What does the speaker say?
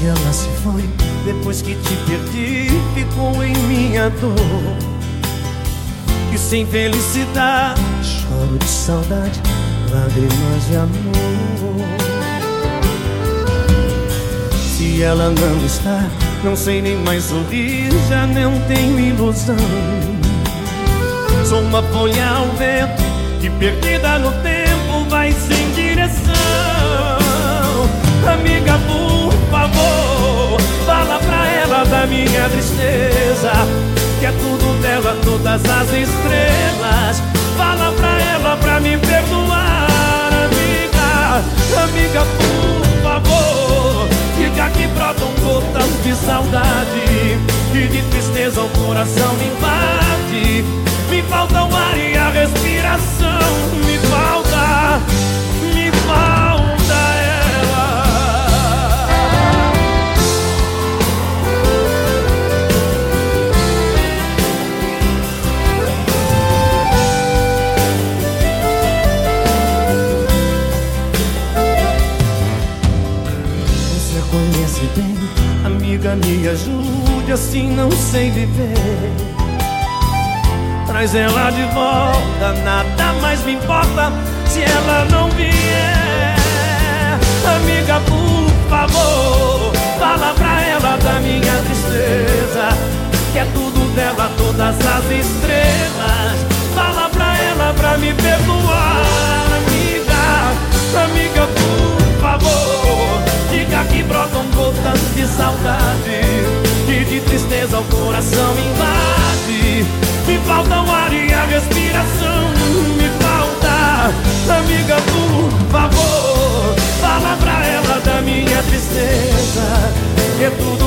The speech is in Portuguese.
Que ela se foi, depois que te perdi, ficou em minha dor. E sem felicidade, choro de saudade, lágrimas de amor. Se ela não está, não sei nem mais sorrir, já não tenho ilusão. Sou uma folha ao vento que perdida no tempo minha tristeza, que é tudo dela, todas as estrelas. Fala pra ela pra me perdoar, amiga, amiga, por favor. Fica que brotam gotas de saudade e de tristeza o coração me invade. Amiga, me ajude, assim não sei viver. Traz ela de volta, nada mais me importa se ela não vier. Amiga, por favor, coração me invade. Me falta o ar e a respiração Me falta, amiga, por favor Fala pra ela da minha tristeza Que tudo